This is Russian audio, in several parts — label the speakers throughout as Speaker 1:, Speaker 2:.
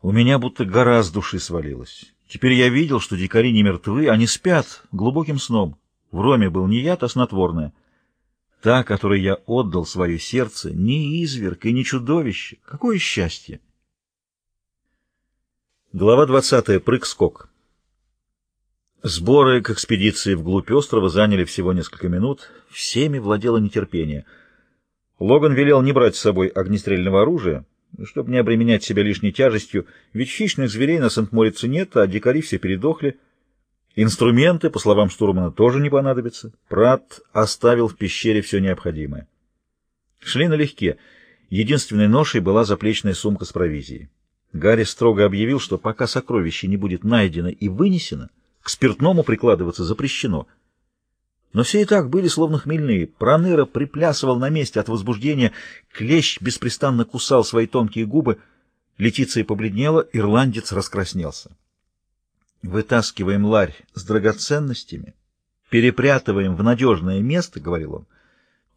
Speaker 1: У меня будто гора с души свалилась. Теперь я видел, что дикари не мертвы, они спят глубоким сном. В роме был не яд, а снотворное. Та, которой я отдал свое сердце, не изверг и не чудовище. Какое счастье! Глава 20. Прыг-скок. Сборы к экспедиции вглубь острова заняли всего несколько минут. Всеми владело нетерпение. Логан велел не брать с собой огнестрельного оружия, чтобы не обременять себя лишней тяжестью, ведь хищных зверей на Сент-Морице нет, а дикари все передохли. Инструменты, по словам штурмана, тоже не понадобятся. Прат оставил в пещере все необходимое. Шли налегке. Единственной ношей была заплечная сумка с провизией. Гарри строго объявил, что пока сокровище не будет найдено и вынесено, к спиртному прикладываться запрещено. Но все и так были словно хмельные. Проныра приплясывал на месте от возбуждения, клещ беспрестанно кусал свои тонкие губы. Летиция побледнела, ирландец раскраснелся. «Вытаскиваем ларь с драгоценностями, перепрятываем в надежное место», — говорил он.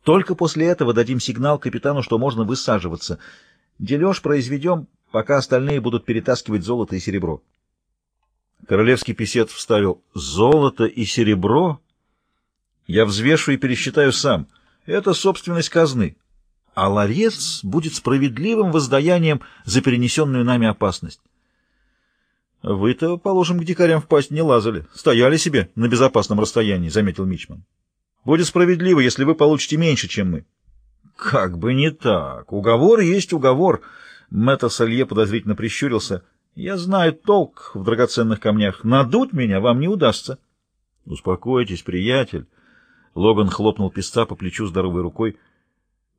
Speaker 1: «Только после этого дадим сигнал капитану, что можно высаживаться. Дележ произведем, пока остальные будут перетаскивать золото и серебро». Королевский писец вставил «Золото и серебро?» Я взвешу и пересчитаю сам. Это собственность казны. А ларец будет справедливым воздаянием за перенесенную нами опасность. Вы-то, положим, к дикарям в пасть не лазали. Стояли себе на безопасном расстоянии, — заметил Мичман. Будет справедливо, если вы получите меньше, чем мы. Как бы не так. Уговор есть уговор. Мэтр Салье подозрительно прищурился. Я знаю толк в драгоценных камнях. Надуть меня вам не удастся. Успокойтесь, приятель. Логан хлопнул песца по плечу здоровой рукой.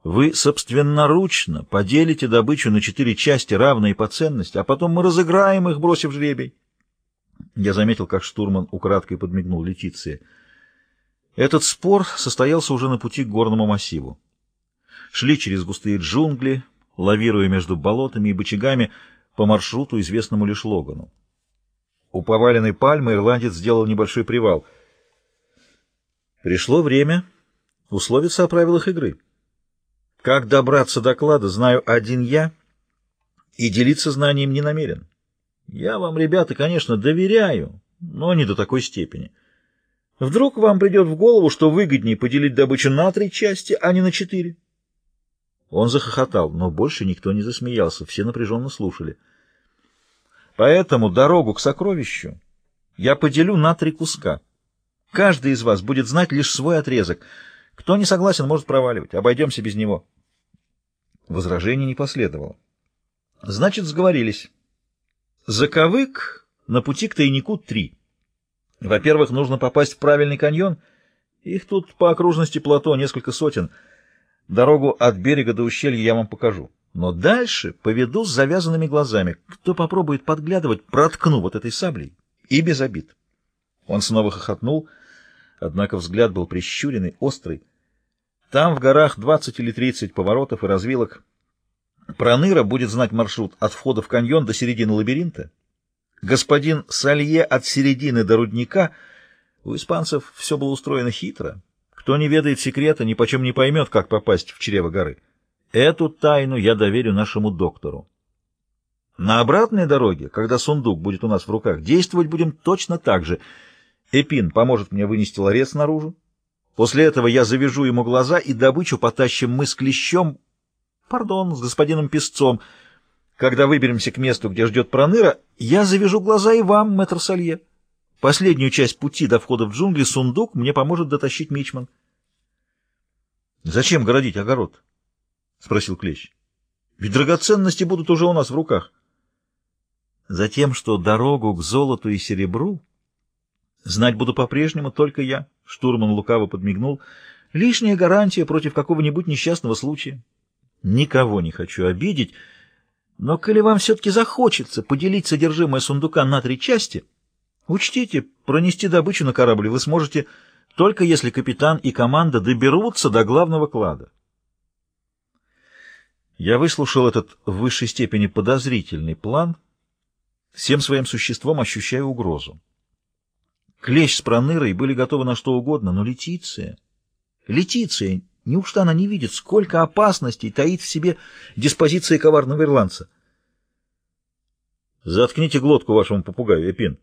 Speaker 1: Вы собственноручно поделите добычу на четыре части, равные по ценности, а потом мы разыграем их, бросив жребий. Я заметил, как штурман украдкой подмигнул Летиции. Этот спор состоялся уже на пути к горному массиву. Шли через густые джунгли, лавируя между болотами и бочагами по маршруту, известному лишь Логану. У поваленной пальмы ирландец сделал небольшой привал. Пришло время условиться о правилах игры. Как добраться до клада, знаю один я, и делиться знанием не намерен. Я вам, ребята, конечно, доверяю, но не до такой степени. Вдруг вам придет в голову, что выгоднее поделить добычу на три части, а не на четыре? Он захохотал, но больше никто не засмеялся, все напряженно слушали. Поэтому дорогу к сокровищу я поделю на три куска. Каждый из вас будет знать лишь свой отрезок. Кто не согласен, может проваливать. Обойдемся без него. Возражений не последовало. Значит, сговорились. Заковык на пути к тайнику три. Во-первых, нужно попасть в правильный каньон. Их тут по окружности плато несколько сотен. Дорогу от берега до ущелья я вам покажу. Но дальше поведу с завязанными глазами. Кто попробует подглядывать, проткну вот этой саблей. И без обид. Он снова хохотнул, однако взгляд был прищуренный, острый. Там в горах 20 или 30 поворотов и развилок. Проныра будет знать маршрут от входа в каньон до середины лабиринта. Господин Салье от середины до рудника. У испанцев все было устроено хитро. Кто не ведает секрета, ни почем не поймет, как попасть в чрево горы. Эту тайну я доверю нашему доктору. На обратной дороге, когда сундук будет у нас в руках, действовать будем точно так же. Эпин поможет мне вынести ларец наружу. После этого я завяжу ему глаза и добычу потащим мы с клещом, пардон, с господином Песцом. Когда выберемся к месту, где ждет Проныра, я завяжу глаза и вам, мэтр Салье. Последнюю часть пути до входа в джунгли сундук мне поможет дотащить Мичман. — Зачем городить огород? — спросил Клещ. — Ведь драгоценности будут уже у нас в руках. — Затем, что дорогу к золоту и серебру знать буду по-прежнему только я. Штурман лукаво подмигнул. Лишняя гарантия против какого-нибудь несчастного случая. Никого не хочу обидеть, но коли вам все-таки захочется поделить содержимое сундука на три части, учтите, пронести добычу на корабль вы сможете только если капитан и команда доберутся до главного клада. Я выслушал этот в высшей степени подозрительный план, всем своим существом ощущая угрозу. Клещ с Пронырой были готовы на что угодно, но Летиция... Летиция, неужто она не видит, сколько опасностей таит в себе диспозиция коварного ирландца? Заткните глотку вашему попугаю, Эпин.